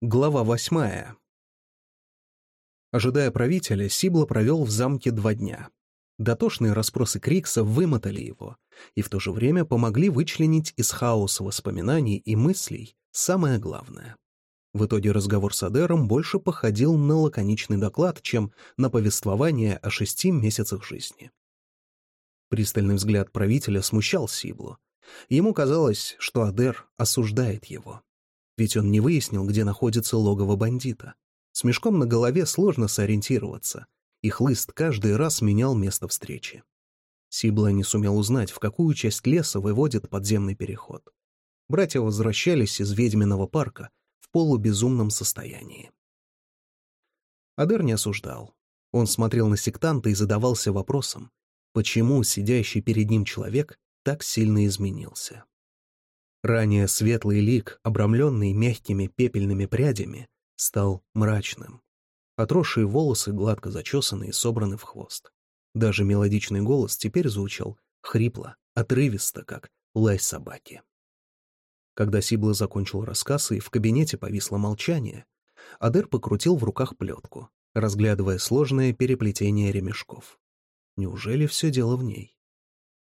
Глава восьмая. Ожидая правителя, Сибла провел в замке два дня. Дотошные расспросы Крикса вымотали его и в то же время помогли вычленить из хаоса воспоминаний и мыслей самое главное. В итоге разговор с Адером больше походил на лаконичный доклад, чем на повествование о шести месяцах жизни. Пристальный взгляд правителя смущал Сиблу. Ему казалось, что Адер осуждает его. Ведь он не выяснил, где находится логово бандита. С мешком на голове сложно сориентироваться, и хлыст каждый раз менял место встречи. Сибла не сумел узнать, в какую часть леса выводит подземный переход. Братья возвращались из ведьминого парка в полубезумном состоянии. Адер не осуждал. Он смотрел на сектанта и задавался вопросом, почему сидящий перед ним человек так сильно изменился. Ранее светлый лик, обрамленный мягкими пепельными прядями, стал мрачным. Отросшие волосы гладко зачесаны и собраны в хвост. Даже мелодичный голос теперь звучал хрипло, отрывисто, как лай собаки. Когда Сибла закончил рассказ и в кабинете повисло молчание, Адер покрутил в руках плетку, разглядывая сложное переплетение ремешков. Неужели все дело в ней?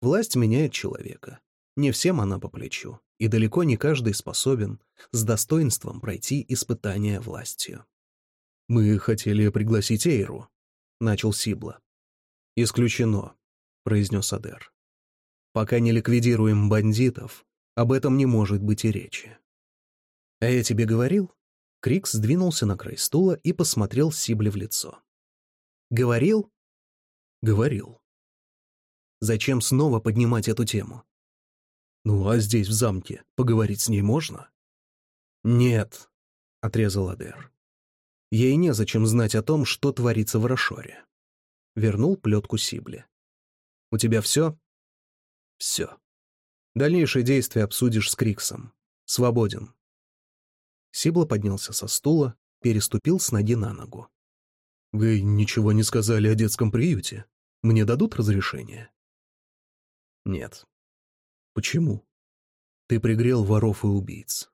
Власть меняет человека. Не всем она по плечу, и далеко не каждый способен с достоинством пройти испытание властью. «Мы хотели пригласить Эйру», — начал Сибла. «Исключено», — произнес Адер. «Пока не ликвидируем бандитов, об этом не может быть и речи». «А я тебе говорил?» Крикс сдвинулся на край стула и посмотрел Сибле в лицо. «Говорил?» «Говорил». «Зачем снова поднимать эту тему? «Ну, а здесь, в замке, поговорить с ней можно?» «Нет», — отрезал Адер. «Ей незачем знать о том, что творится в Рошоре». Вернул плетку Сибле. «У тебя все?» «Все. Дальнейшие действия обсудишь с Криксом. Свободен». Сибла поднялся со стула, переступил с ноги на ногу. «Вы ничего не сказали о детском приюте? Мне дадут разрешение?» «Нет», Почему? Ты пригрел воров и убийц.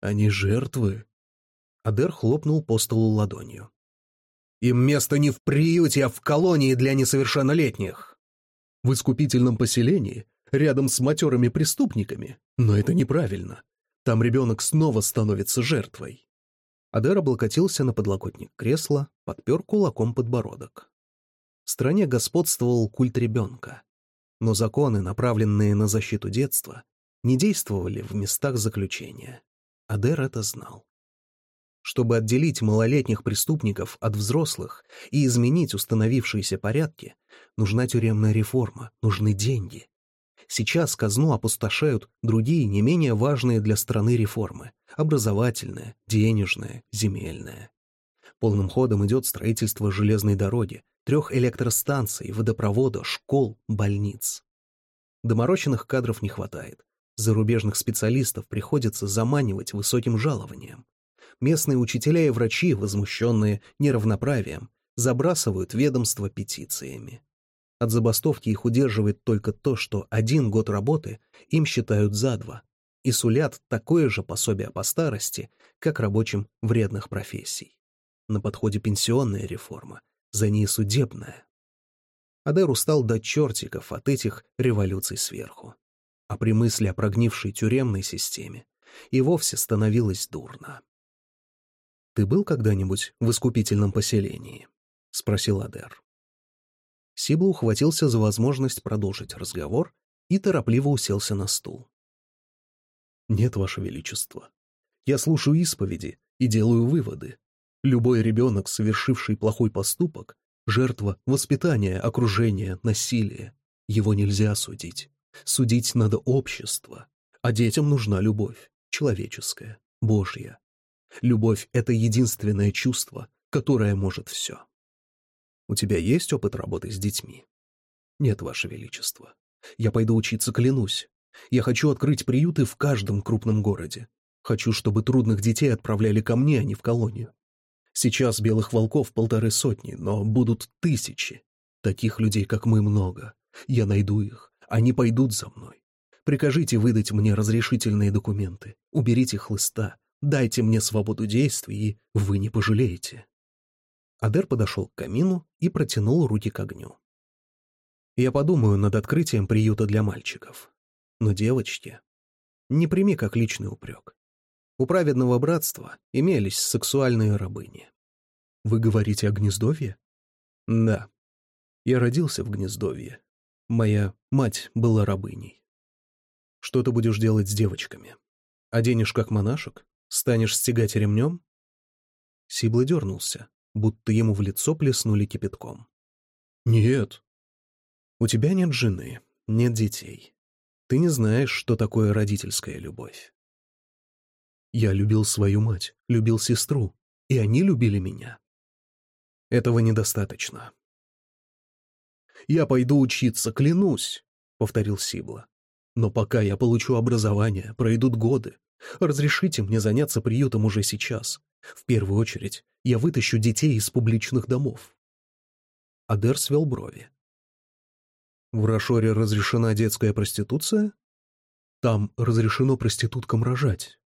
Они жертвы? Адер хлопнул по столу ладонью. Им место не в приюте, а в колонии для несовершеннолетних. В искупительном поселении, рядом с матерыми преступниками. Но это неправильно. Там ребенок снова становится жертвой. Адер облокотился на подлокотник кресла, подпер кулаком подбородок. В стране господствовал культ ребенка но законы, направленные на защиту детства, не действовали в местах заключения. Адер это знал. Чтобы отделить малолетних преступников от взрослых и изменить установившиеся порядки, нужна тюремная реформа, нужны деньги. Сейчас казну опустошают другие не менее важные для страны реформы – образовательная, денежная, земельная. Полным ходом идет строительство железной дороги, трех электростанций, водопровода, школ, больниц. Доморощенных кадров не хватает. Зарубежных специалистов приходится заманивать высоким жалованием. Местные учителя и врачи, возмущенные неравноправием, забрасывают ведомство петициями. От забастовки их удерживает только то, что один год работы им считают за два и сулят такое же пособие по старости, как рабочим вредных профессий. На подходе пенсионная реформа, за ней судебная. Адер устал до чертиков от этих революций сверху. А при мысли о прогнившей тюремной системе и вовсе становилось дурно. «Ты был когда-нибудь в искупительном поселении?» — спросил Адер. Сибла ухватился за возможность продолжить разговор и торопливо уселся на стул. «Нет, Ваше Величество. Я слушаю исповеди и делаю выводы. Любой ребенок, совершивший плохой поступок, жертва воспитания, окружения, насилия. Его нельзя судить. Судить надо общество. А детям нужна любовь, человеческая, Божья. Любовь — это единственное чувство, которое может все. У тебя есть опыт работы с детьми? Нет, Ваше Величество. Я пойду учиться, клянусь. Я хочу открыть приюты в каждом крупном городе. Хочу, чтобы трудных детей отправляли ко мне, а не в колонию. Сейчас белых волков полторы сотни, но будут тысячи. Таких людей, как мы, много. Я найду их. Они пойдут за мной. Прикажите выдать мне разрешительные документы. Уберите хлыста. Дайте мне свободу действий, и вы не пожалеете». Адер подошел к камину и протянул руки к огню. «Я подумаю над открытием приюта для мальчиков. Но девочки... Не прими как личный упрек. У праведного братства имелись сексуальные рабыни. Вы говорите о гнездовье? Да. Я родился в гнездовье. Моя мать была рабыней. Что ты будешь делать с девочками? Оденешь как монашек? Станешь стегать ремнем? Сиблый дернулся, будто ему в лицо плеснули кипятком. Нет. У тебя нет жены, нет детей. Ты не знаешь, что такое родительская любовь. Я любил свою мать, любил сестру, и они любили меня. Этого недостаточно. «Я пойду учиться, клянусь», — повторил Сибла. «Но пока я получу образование, пройдут годы. Разрешите мне заняться приютом уже сейчас. В первую очередь, я вытащу детей из публичных домов». Адер свел брови. «В Рашоре разрешена детская проституция?» «Там разрешено проституткам рожать.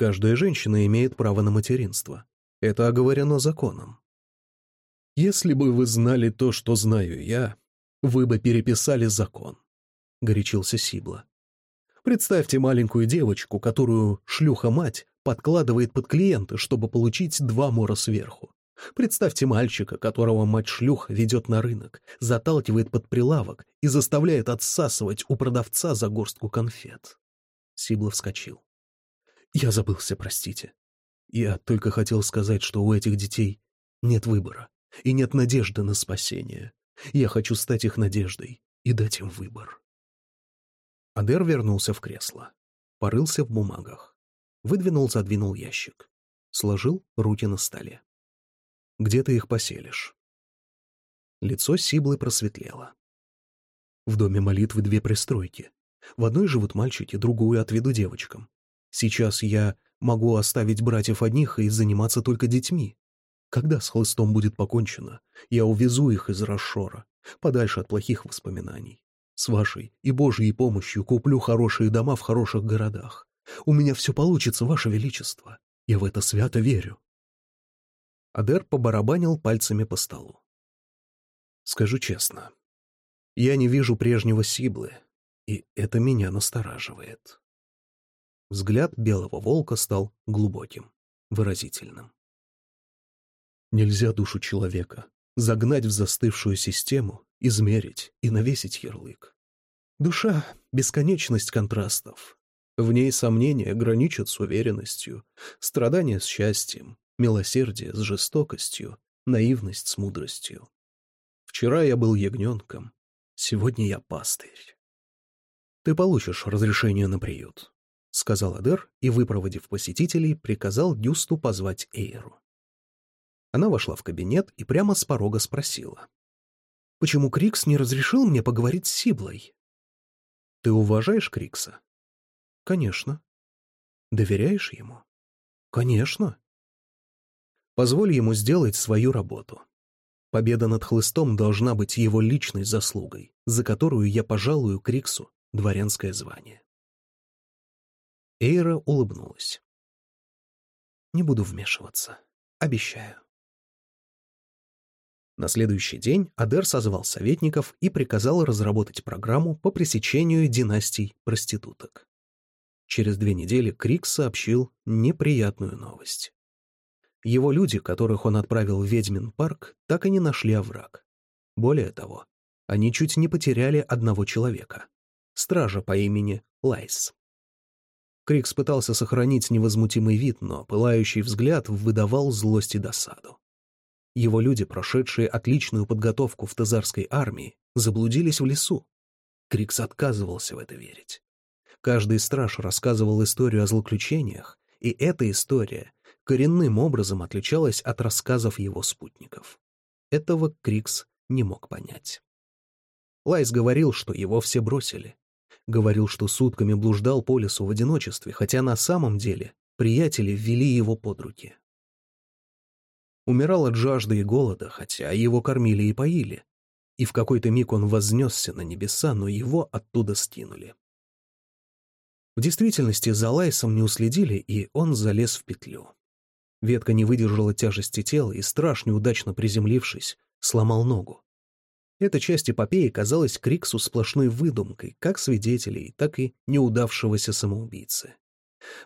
Каждая женщина имеет право на материнство. Это оговорено законом. Если бы вы знали то, что знаю я, вы бы переписали закон», — горячился Сибла. «Представьте маленькую девочку, которую шлюха-мать подкладывает под клиента, чтобы получить два мора сверху. Представьте мальчика, которого мать-шлюх ведет на рынок, заталкивает под прилавок и заставляет отсасывать у продавца за горстку конфет». Сибла вскочил. «Я забылся, простите. Я только хотел сказать, что у этих детей нет выбора и нет надежды на спасение. Я хочу стать их надеждой и дать им выбор. Адер вернулся в кресло, порылся в бумагах, выдвинул-задвинул ящик, сложил руки на столе. «Где ты их поселишь?» Лицо Сиблы просветлело. В доме молитвы две пристройки. В одной живут мальчики, другую отведу девочкам. Сейчас я могу оставить братьев одних и заниматься только детьми. Когда с хлыстом будет покончено, я увезу их из Расшора, подальше от плохих воспоминаний. С вашей и Божьей помощью куплю хорошие дома в хороших городах. У меня все получится, Ваше Величество. Я в это свято верю. Адер побарабанил пальцами по столу. Скажу честно, я не вижу прежнего Сиблы, и это меня настораживает. Взгляд белого волка стал глубоким, выразительным. Нельзя душу человека загнать в застывшую систему, измерить и навесить ярлык. Душа — бесконечность контрастов. В ней сомнения граничат с уверенностью, страдания с счастьем, милосердие с жестокостью, наивность с мудростью. Вчера я был ягненком, сегодня я пастырь. Ты получишь разрешение на приют, — сказал Адер и, выпроводив посетителей, приказал Дюсту позвать Эйру. Она вошла в кабинет и прямо с порога спросила. «Почему Крикс не разрешил мне поговорить с Сиблой?» «Ты уважаешь Крикса?» «Конечно». «Доверяешь ему?» «Конечно». «Позволь ему сделать свою работу. Победа над хлыстом должна быть его личной заслугой, за которую я пожалую Криксу дворянское звание». Эйра улыбнулась. «Не буду вмешиваться. Обещаю». На следующий день Адер созвал советников и приказал разработать программу по пресечению династий проституток. Через две недели Крикс сообщил неприятную новость. Его люди, которых он отправил в Ведьмин парк, так и не нашли овраг. Более того, они чуть не потеряли одного человека — стража по имени Лайс. Крикс пытался сохранить невозмутимый вид, но пылающий взгляд выдавал злость и досаду. Его люди, прошедшие отличную подготовку в тазарской армии, заблудились в лесу. Крикс отказывался в это верить. Каждый страж рассказывал историю о злоключениях, и эта история коренным образом отличалась от рассказов его спутников. Этого Крикс не мог понять. Лайс говорил, что его все бросили. Говорил, что сутками блуждал по лесу в одиночестве, хотя на самом деле приятели ввели его под руки умирал от жажды и голода, хотя его кормили и поили. И в какой-то миг он вознесся на небеса, но его оттуда скинули. В действительности за Лайсом не уследили, и он залез в петлю. Ветка не выдержала тяжести тела, и страж, неудачно приземлившись, сломал ногу. Эта часть эпопеи казалась Криксу сплошной выдумкой как свидетелей, так и неудавшегося самоубийцы.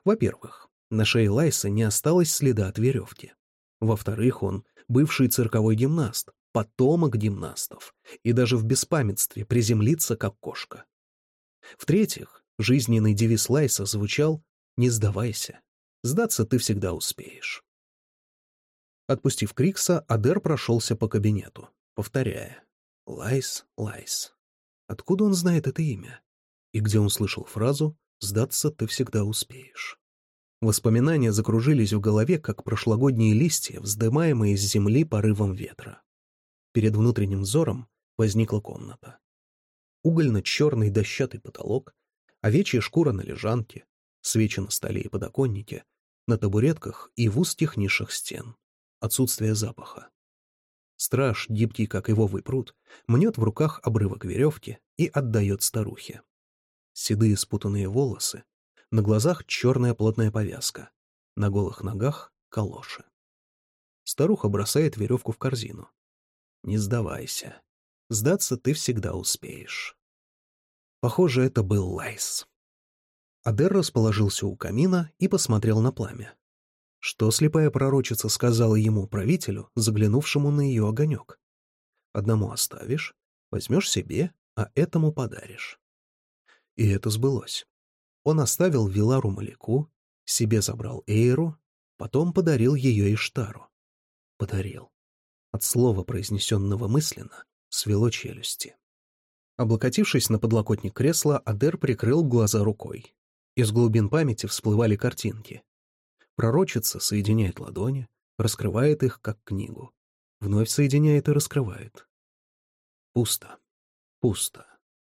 Во-первых, на шее Лайса не осталось следа от веревки. Во-вторых, он бывший цирковой гимнаст, потомок гимнастов, и даже в беспамятстве приземлиться как кошка. В-третьих, жизненный девиз Лайса звучал «Не сдавайся, сдаться ты всегда успеешь». Отпустив Крикса, Адер прошелся по кабинету, повторяя «Лайс, Лайс». Откуда он знает это имя? И где он слышал фразу «Сдаться ты всегда успеешь». Воспоминания закружились в голове, как прошлогодние листья, вздымаемые с земли порывом ветра. Перед внутренним взором возникла комната. Угольно-черный дощатый потолок, овечья шкура на лежанке, свечи на столе и подоконнике, на табуретках и в узких нишах стен. Отсутствие запаха. Страж, гибкий, как его выпрут, мнет в руках обрывок веревки и отдает старухе. Седые спутанные волосы, на глазах черная плотная повязка. На голых ногах — калоши. Старуха бросает веревку в корзину. «Не сдавайся. Сдаться ты всегда успеешь». Похоже, это был Лайс. Адер расположился у камина и посмотрел на пламя. Что слепая пророчица сказала ему, правителю, заглянувшему на ее огонек? «Одному оставишь, возьмешь себе, а этому подаришь». И это сбылось. Он оставил Вилару Маляку, себе забрал Эйру, потом подарил ее Иштару. Подарил. От слова, произнесенного мысленно, свело челюсти. Облокотившись на подлокотник кресла, Адер прикрыл глаза рукой. Из глубин памяти всплывали картинки. Пророчица соединяет ладони, раскрывает их, как книгу. Вновь соединяет и раскрывает. Пусто. Пусто.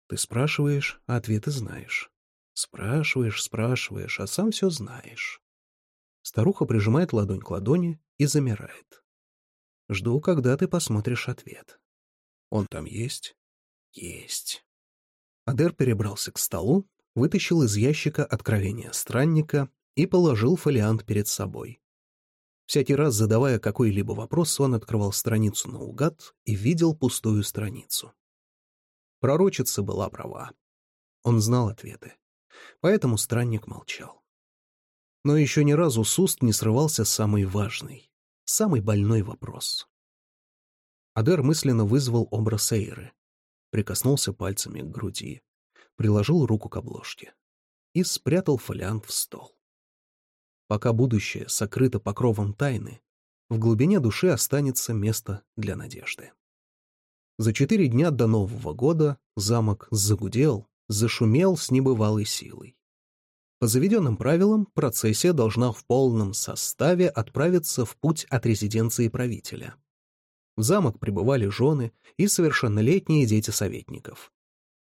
Ты спрашиваешь, а ответы знаешь. Спрашиваешь, спрашиваешь, а сам все знаешь. Старуха прижимает ладонь к ладони и замирает. Жду, когда ты посмотришь ответ. Он там есть? Есть. Адер перебрался к столу, вытащил из ящика откровение странника и положил фолиант перед собой. Всякий раз, задавая какой-либо вопрос, он открывал страницу наугад и видел пустую страницу. Пророчица была права. Он знал ответы поэтому странник молчал. Но еще ни разу с уст не срывался самый важный, самый больной вопрос. Адер мысленно вызвал образ Эйры, прикоснулся пальцами к груди, приложил руку к обложке и спрятал фолиант в стол. Пока будущее сокрыто покровом тайны, в глубине души останется место для надежды. За четыре дня до Нового года замок загудел, зашумел с небывалой силой. По заведенным правилам, процессия должна в полном составе отправиться в путь от резиденции правителя. В замок прибывали жены и совершеннолетние дети советников.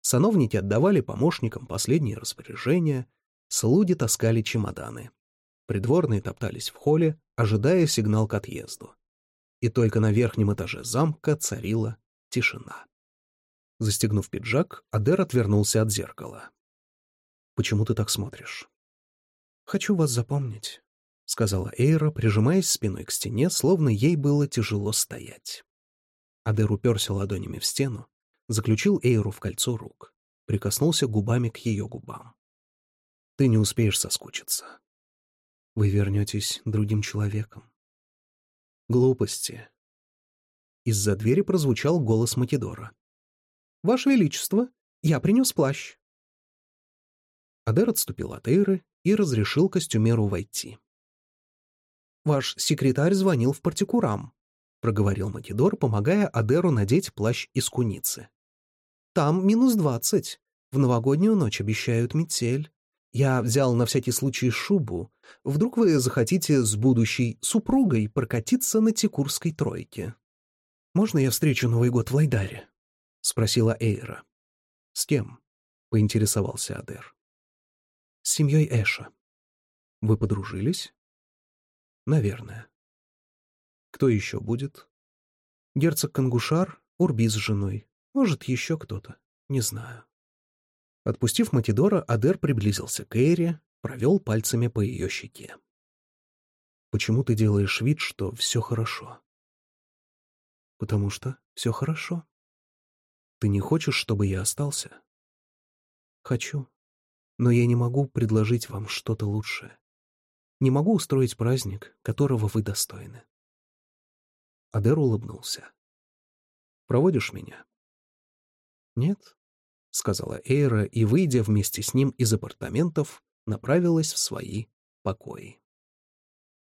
Сановники отдавали помощникам последние распоряжения, слуги таскали чемоданы. Придворные топтались в холле, ожидая сигнал к отъезду. И только на верхнем этаже замка царила тишина. Застегнув пиджак, Адер отвернулся от зеркала. «Почему ты так смотришь?» «Хочу вас запомнить», — сказала Эйра, прижимаясь спиной к стене, словно ей было тяжело стоять. Адер уперся ладонями в стену, заключил Эйру в кольцо рук, прикоснулся губами к ее губам. «Ты не успеешь соскучиться. Вы вернетесь другим человеком». «Глупости». Из-за двери прозвучал голос Матидора. «Ваше Величество, я принес плащ». Адер отступил от Эйры и разрешил костюмеру войти. «Ваш секретарь звонил в партикурам», — проговорил Македор, помогая Адеру надеть плащ из куницы. «Там минус двадцать. В новогоднюю ночь обещают метель. Я взял на всякий случай шубу. Вдруг вы захотите с будущей супругой прокатиться на Текурской тройке. Можно я встречу Новый год в Лайдаре?» — спросила Эйра. «С кем?» — поинтересовался Адер. «С семьей Эша». «Вы подружились?» «Наверное». «Кто еще будет?» «Герцог Кангушар, Урби с женой. Может, еще кто-то. Не знаю». Отпустив Матидора, Адер приблизился к Эйре, провел пальцами по ее щеке. «Почему ты делаешь вид, что все хорошо?» «Потому что все хорошо. Ты не хочешь, чтобы я остался?» «Хочу. Но я не могу предложить вам что-то лучшее. Не могу устроить праздник, которого вы достойны». Адер улыбнулся. «Проводишь меня?» «Нет», — сказала Эйра и, выйдя вместе с ним из апартаментов, направилась в свои покои.